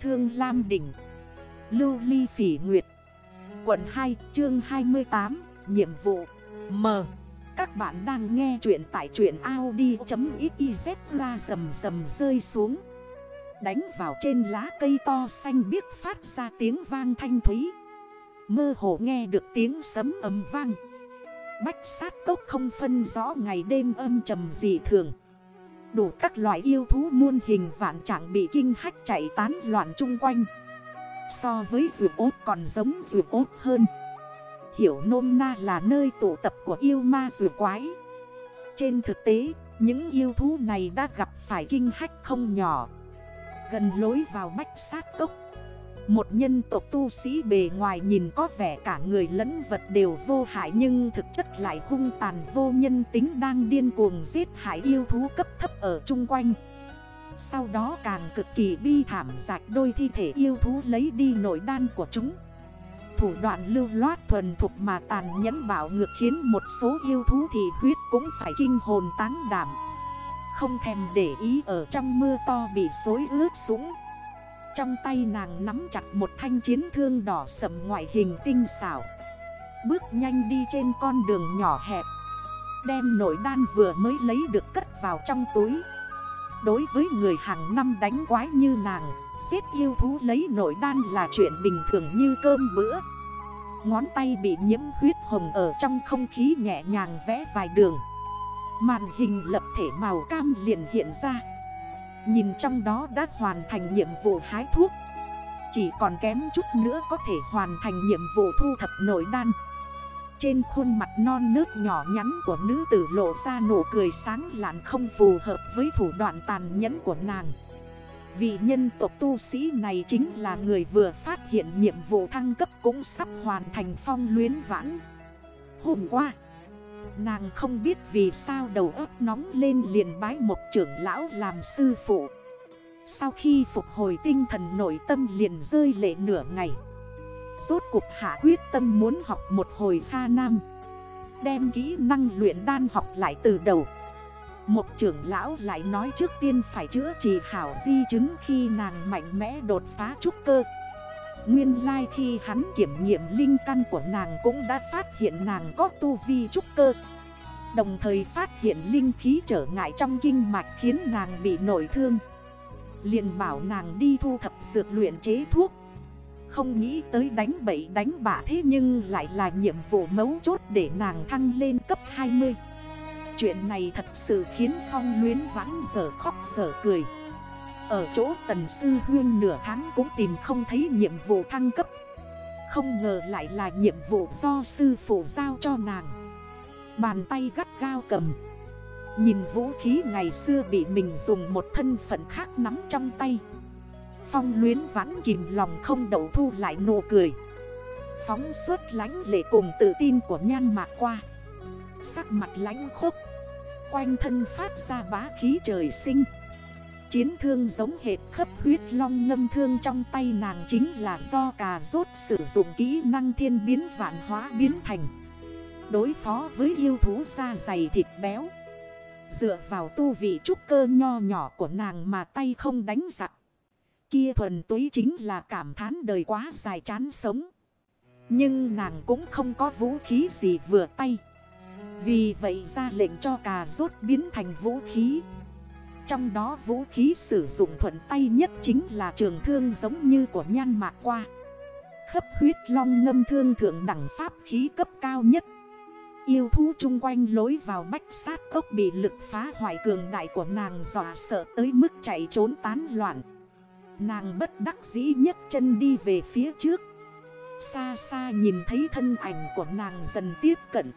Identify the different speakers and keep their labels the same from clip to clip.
Speaker 1: Thương Lam Đỉnh. Lưu Ly Phỉ Nguyệt. Quận 2 chương 28 Nhiệm vụ. M. Các bạn đang nghe chuyện tại truyện Audi.xyz ra rầm rầm rơi xuống. Đánh vào trên lá cây to xanh biếc phát ra tiếng vang thanh thúy. Mơ hồ nghe được tiếng sấm ấm vang. Bách sát cốc không phân rõ ngày đêm âm trầm dị thường. Đủ các loại yêu thú muôn hình vạn trạng bị kinh hách chạy tán loạn chung quanh. So với rượu ốt còn giống rượu ốt hơn. Hiểu nôm na là nơi tụ tập của yêu ma rượu quái. Trên thực tế, những yêu thú này đã gặp phải kinh hách không nhỏ. Gần lối vào bách sát cốc một nhân tộc tu sĩ bề ngoài nhìn có vẻ cả người lẫn vật đều vô hại Nhưng thực chất lại hung tàn vô nhân tính đang điên cuồng giết hại yêu thú cấp thấp ở chung quanh. Sau đó càng cực kỳ bi thảm giạch đôi thi thể yêu thú lấy đi nội đan của chúng. Thủ đoạn lưu loát thuần thục mà tàn nhẫn bảo ngược khiến một số yêu thú thì huyết cũng phải kinh hồn táng đảm. Không thèm để ý ở trong mưa to bị xối ướt sũng trong tay nàng nắm chặt một thanh chiến thương đỏ sầm ngoại hình tinh xảo. Bước nhanh đi trên con đường nhỏ hẹp. Đem nội đan vừa mới lấy được cất vào trong túi. Đối với người hàng năm đánh quái như nàng, Xếp yêu thú lấy nội đan là chuyện bình thường như cơm bữa. Ngón tay bị nhiễm huyết hồng ở trong không khí nhẹ nhàng vẽ vài đường. Màn hình lập thể màu cam liền hiện ra. Nhìn trong đó đã hoàn thành nhiệm vụ hái thuốc. Chỉ còn kém chút nữa có thể hoàn thành nhiệm vụ thu thập nội đan. Trên khuôn mặt non nớt nhỏ nhắn của nữ tử lộ ra nụ cười sáng lạn không phù hợp với thủ đoạn tàn nhẫn của nàng. Vị nhân tộc tu sĩ này chính là người vừa phát hiện nhiệm vụ thăng cấp cũng sắp hoàn thành phong luyến vãn. Hôm qua Nàng không biết vì sao đầu óc nóng lên liền bái một trưởng lão làm sư phụ. Sau khi phục hồi tinh thần nội tâm liền rơi lệ nửa ngày. Rốt cuộc hạ quyết tâm muốn học một hồi pha nam. Đem kỹ năng luyện đan học lại từ đầu. Một trưởng lão lại nói trước tiên phải chữa trị hảo di chứng khi nàng mạnh mẽ đột phá trúc cơ. Nguyên lai like khi hắn kiểm nghiệm linh căn của nàng cũng đã phát hiện nàng có tu vi trúc cơ. Đồng thời phát hiện linh khí trở ngại trong kinh mạch khiến nàng bị nổi thương. Liền bảo nàng đi thu thập dược luyện chế thuốc. Không nghĩ tới đánh bậy đánh bạ thế nhưng lại là nhiệm vụ mấu chốt để nàng thăng lên cấp 20 Chuyện này thật sự khiến Phong luyến vãn giờ khóc giờ cười ở chỗ tần sư huyên nửa tháng cũng tìm không thấy nhiệm vụ thăng cấp. Không ngờ lại là nhiệm vụ do sư phụ giao cho nàng. Bàn tay gắt gao cầm. Nhìn vũ khí ngày xưa bị mình dùng một thân phận khác nắm trong tay. Phong luyến vãn kìm lòng không đậu thu lại nụ cười. Phóng suốt lánh lệ cùng tự tin của nhan mạc qua. Sắc mặt lánh khúc Quanh thân phát ra bá khí trời sinh. Chiến thương giống hệt khắp huyết long ngâm thương trong tay nàng chính là do cà rốt sử dụng kỹ năng thiên biến vạn hóa biến thành. Đối phó với yêu thú da dày thịt béo. Dựa vào tu vị trúc cơ nho nhỏ của nàng mà tay không đánh giặc. Kia thuần túy chính là cảm thán đời quá dài chán sống. Nhưng nàng cũng không có vũ khí gì vừa tay. Vì vậy ra lệnh cho cà rốt biến thành vũ khí trong đó vũ khí sử dụng thuận tay nhất chính là trường thương giống như của nhan mạc qua. Khấp huyết long ngâm thương thượng đẳng pháp khí cấp cao nhất. Yêu thú chung quanh lối vào bách sát cốc bị lực phá hoại cường đại của nàng dọa sợ tới mức chạy trốn tán loạn. Nàng bất đắc dĩ nhất chân đi về phía trước. Xa xa nhìn thấy thân ảnh của nàng dần tiếp cận.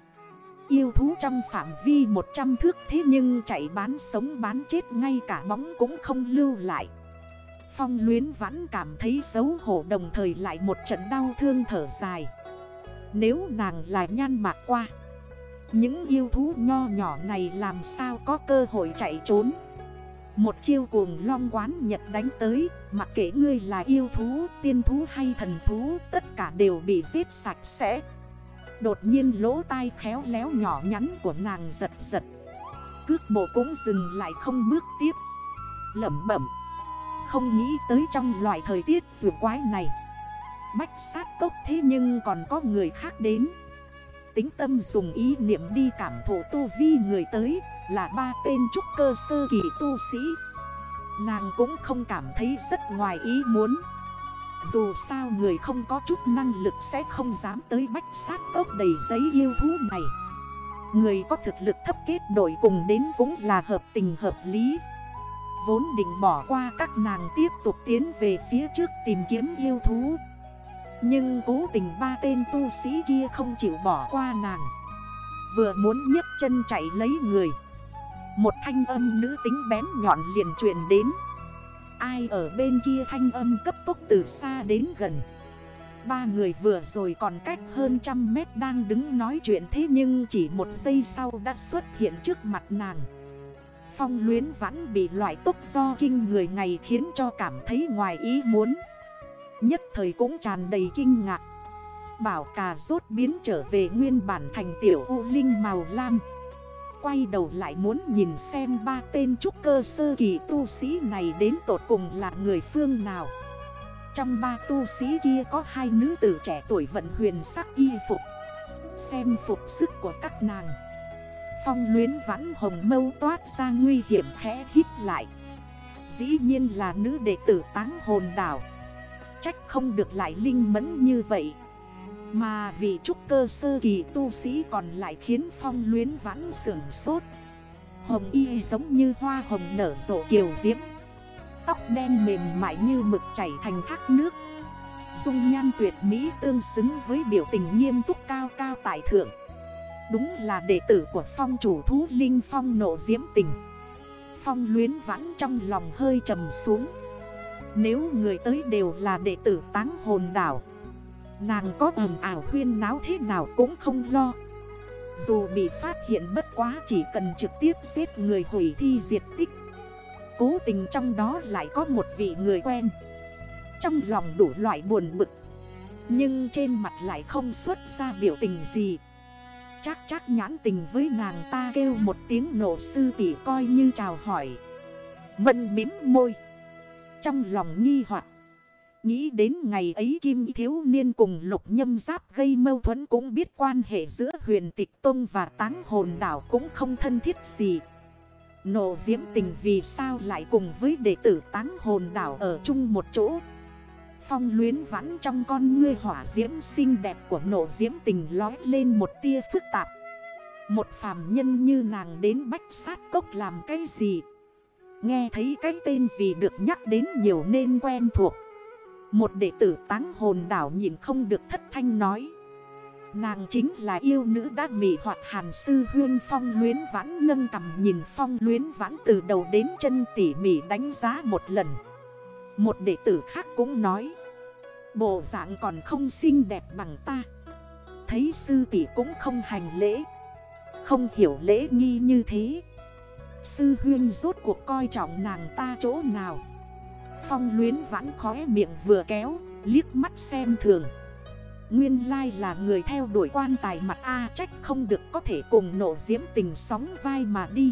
Speaker 1: Yêu thú trong phạm vi 100 thước thế nhưng chạy bán sống bán chết ngay cả bóng cũng không lưu lại. Phong luyến vẫn cảm thấy xấu hổ đồng thời lại một trận đau thương thở dài. Nếu nàng là nhan mạc qua. Những yêu thú nho nhỏ này làm sao có cơ hội chạy trốn. Một chiêu cuồng long quán nhật đánh tới, mặc kể ngươi là yêu thú, tiên thú hay thần thú, tất cả đều bị giết sạch sẽ. Đột nhiên lỗ tai khéo léo nhỏ nhắn của nàng giật giật. Cước bộ cũng dừng lại không bước tiếp. Lẩm bẩm. Không nghĩ tới trong loại thời tiết rùa quái này. Bách sát tốc thế nhưng còn có người khác đến. Tính tâm dùng ý niệm đi cảm thụ tu vi người tới Là ba tên trúc cơ sơ kỳ tu sĩ. Nàng cũng không cảm thấy rất ngoài ý muốn. Dù sao người không có chút năng lực sẽ không dám tới bách sát tốc đầy giấy yêu thú này. Người có thực lực thấp kết đổi cùng đến cũng là hợp tình hợp lý. Vốn định bỏ qua các nàng tiếp tục tiến về phía trước tìm kiếm yêu thú. Nhưng cố tình ba tên tu sĩ kia không chịu bỏ qua nàng. Vừa muốn nhấc chân chạy lấy người. Một thanh âm nữ tính bén nhọn liền truyền đến. Ai ở bên kia thanh âm cấp tốc từ xa đến gần. Ba người vừa rồi còn cách hơn trăm mét đang đứng nói chuyện thế nhưng chỉ một giây sau đã xuất hiện trước mặt nàng. Phong luyến vãn bị loại tốc do kinh người ngày khiến cho cảm thấy ngoài ý muốn. Nhất thời cũng tràn đầy kinh ngạc. Bảo cà rốt biến trở về nguyên bản thành tiểu u linh màu lam. Quay đầu lại muốn nhìn xem ba tên trúc cơ sơ kỳ tu sĩ này đến tột cùng là người phương nào. Trong ba tu sĩ kia có hai nữ tử trẻ tuổi vận huyền sắc y phục, Xem phục sức của các nàng. Phong luyến vãn hồng mâu toát ra nguy hiểm khẽ hít lại. Dĩ nhiên là nữ đệ tử táng hồn đảo. Trách không được lại linh mẫn như vậy. Mà vì trúc cơ sơ kỳ tu sĩ còn lại khiến phong luyến vãn sưởng sốt. Hồng y giống như hoa hồng nở rộ kiều diễm. Tóc đen mềm mại như mực chảy thành thác nước. Dung nhan tuyệt mỹ tương xứng với biểu tình nghiêm túc cao cao tại thượng. Đúng là đệ tử của phong chủ thú Linh Phong nộ diễm tình. Phong luyến vãn trong lòng hơi trầm xuống. Nếu người tới đều là đệ tử táng hồn đảo Nàng có ẩm ảo huyên náo thế nào cũng không lo. Dù bị phát hiện bất quá chỉ cần trực tiếp giết người hủy thi diệt tích. Cố tình trong đó lại có một vị người quen. Trong lòng đủ loại buồn bực. Nhưng trên mặt lại không xuất ra biểu tình gì. Chắc chắc nhãn tình với nàng ta kêu một tiếng nổ sư tỷ coi như chào hỏi. Mận mím môi. Trong lòng nghi hoặc. Nghĩ đến ngày ấy Kim Thiếu Niên cùng lục nhâm giáp gây mâu thuẫn cũng biết quan hệ giữa huyền tịch tông và táng hồn đảo cũng không thân thiết gì. Nộ diễm tình vì sao lại cùng với đệ tử táng hồn đảo ở chung một chỗ. Phong luyến vãn trong con ngươi hỏa diễm xinh đẹp của nộ diễm tình lói lên một tia phức tạp. Một phàm nhân như nàng đến bách sát cốc làm cái gì? Nghe thấy cái tên vì được nhắc đến nhiều nên quen thuộc. Một đệ tử táng hồn đảo nhìn không được thất thanh nói. Nàng chính là yêu nữ đã mị hoạt hàn sư huyên phong luyến vãn nâng cầm nhìn phong luyến vãn từ đầu đến chân tỉ mỉ đánh giá một lần. Một đệ tử khác cũng nói. Bộ dạng còn không xinh đẹp bằng ta. Thấy sư tỷ cũng không hành lễ. Không hiểu lễ nghi như thế. Sư huyên rốt cuộc coi trọng nàng ta chỗ nào? Phong luyến vãn khóe miệng vừa kéo, Liếc mắt xem thường. Nguyên lai là người theo đuổi quan tài mặt A trách không được có thể cùng nổ diễm tình sóng vai mà đi.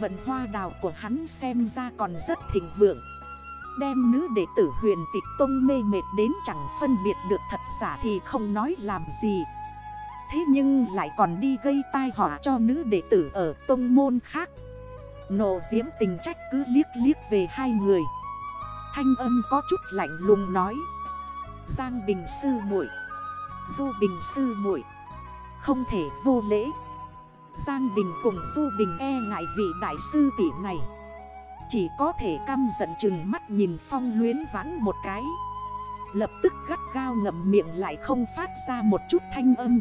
Speaker 1: Vận hoa đào của hắn xem ra còn rất thịnh vượng. Đem nữ đệ tử huyền tịch tông mê mệt đến chẳng phân biệt được thật giả thì không nói làm gì. Thế nhưng lại còn đi gây tai họa cho nữ đệ tử ở tông môn khác. Nộ diễm tình trách cứ liếc liếc về hai người. Thanh âm có chút lạnh lùng nói. Giang Bình Sư muội, Du Bình Sư muội, Không thể vô lễ. Giang Bình cùng Du Bình e ngại vị đại sư tỷ này. Chỉ có thể căm giận chừng mắt nhìn phong luyến vãn một cái. Lập tức gắt gao ngậm miệng lại không phát ra một chút thanh âm.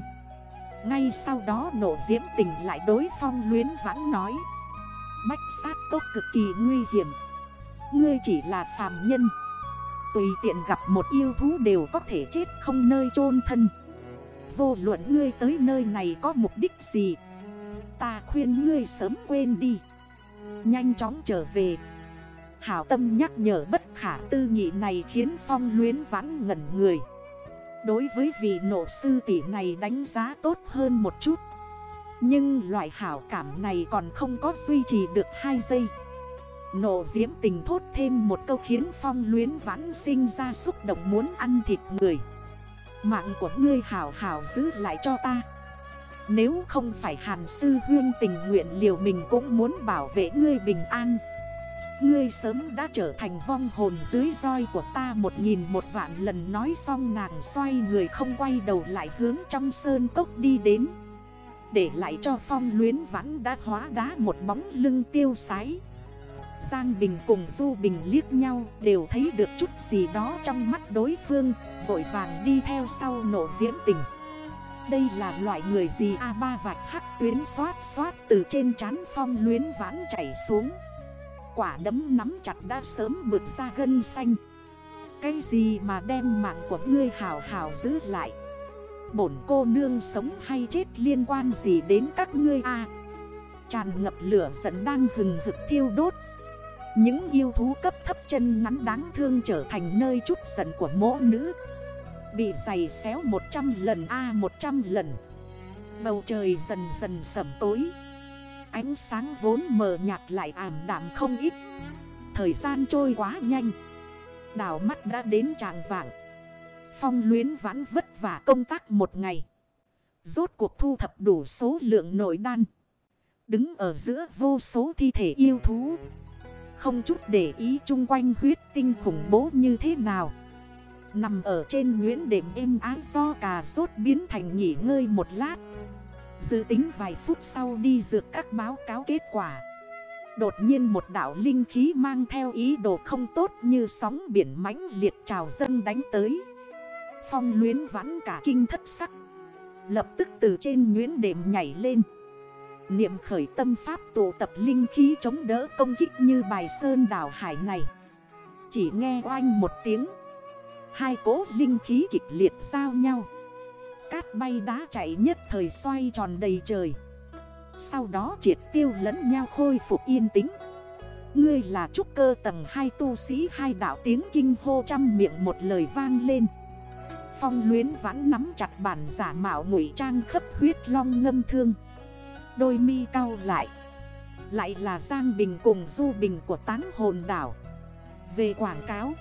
Speaker 1: Ngay sau đó nổ diễm tình lại đối phong luyến vãn nói. Bách sát tốt cực kỳ nguy hiểm. Ngươi chỉ là phàm nhân. Tùy tiện gặp một yêu thú đều có thể chết không nơi chôn thân. Vô luận ngươi tới nơi này có mục đích gì, Ta khuyên ngươi sớm quên đi. Nhanh chóng trở về. Hảo tâm nhắc nhở bất khả tư nghị này khiến phong luyến vãn ngẩn người. Đối với vị nộ sư tỷ này đánh giá tốt hơn một chút. Nhưng loại hảo cảm này còn không có duy trì được 2 giây. Nộ diễm tình thốt thêm một câu khiến phong luyến vãn sinh ra xúc động muốn ăn thịt người. Mạng của ngươi hảo hảo giữ lại cho ta. Nếu không phải hàn sư huyên tình nguyện liều mình cũng muốn bảo vệ ngươi bình an. Ngươi sớm đã trở thành vong hồn dưới roi của ta một nghìn một vạn lần nói xong nàng xoay người không quay đầu lại hướng trong sơn cốc đi đến. Để lại cho phong luyến vãn đã hóa đá một bóng lưng tiêu sái. Giang Bình cùng Du Bình liếc nhau, đều thấy được chút gì đó trong mắt đối phương, Vội vàng đi theo sau nổ diễm tình. Đây là loại người gì? A ba vạch hắc tuyến xoát xoát từ trên trán phong luyến vãn chảy xuống. Quả đấm nắm chặt đã sớm bực ra gân xanh. Cái gì mà đem mạng của ngươi hào hào giữ lại? Bổn cô nương sống hay chết liên quan gì đến các ngươi a? Tràn ngập lửa giận đang hừng hực thiêu đốt những yêu thú cấp thấp chân ngắn đáng thương trở thành nơi chút giận của mỗ nữ. Bị giày xéo 100 lần, A 100 lần. Bầu trời dần dần sầm tối. Ánh sáng vốn mờ nhạt lại ảm đạm không ít. Thời gian trôi quá nhanh. Đảo mắt đã đến tràng vàng Phong luyến vãn vất vả công tác một ngày. Rốt cuộc thu thập đủ số lượng nội đan. Đứng ở giữa vô số thi thể yêu thú không chút để ý chung quanh huyết tinh khủng bố như thế nào. Nằm ở trên nguyễn đệm êm ái do cà rốt biến thành nghỉ ngơi một lát. Dự tính vài phút sau đi dược các báo cáo kết quả. Đột nhiên một đảo linh khí mang theo ý đồ không tốt như sóng biển mãnh liệt trào dân đánh tới. Phong luyến vắn cả kinh thất sắc. Lập tức từ trên nguyễn đệm nhảy lên. Niệm khởi tâm pháp tụ tập linh khí chống đỡ công kích như bài sơn đảo hải này. Chỉ nghe oanh một tiếng, Hai cố linh khí kịch liệt giao nhau. Cát bay đá chạy nhất thời xoay tròn đầy trời. Sau đó triệt tiêu lẫn nhau khôi phục yên tĩnh. Ngươi là trúc cơ tầng hai tu sĩ hai đạo tiếng kinh hô trăm miệng một lời vang lên. Phong luyến vãn nắm chặt bản giả mạo ngụy trang khấp huyết long ngâm thương. Đôi mi cao lại. Lại là Giang Bình cùng Du Bình của táng hồn đảo. Về quảng cáo.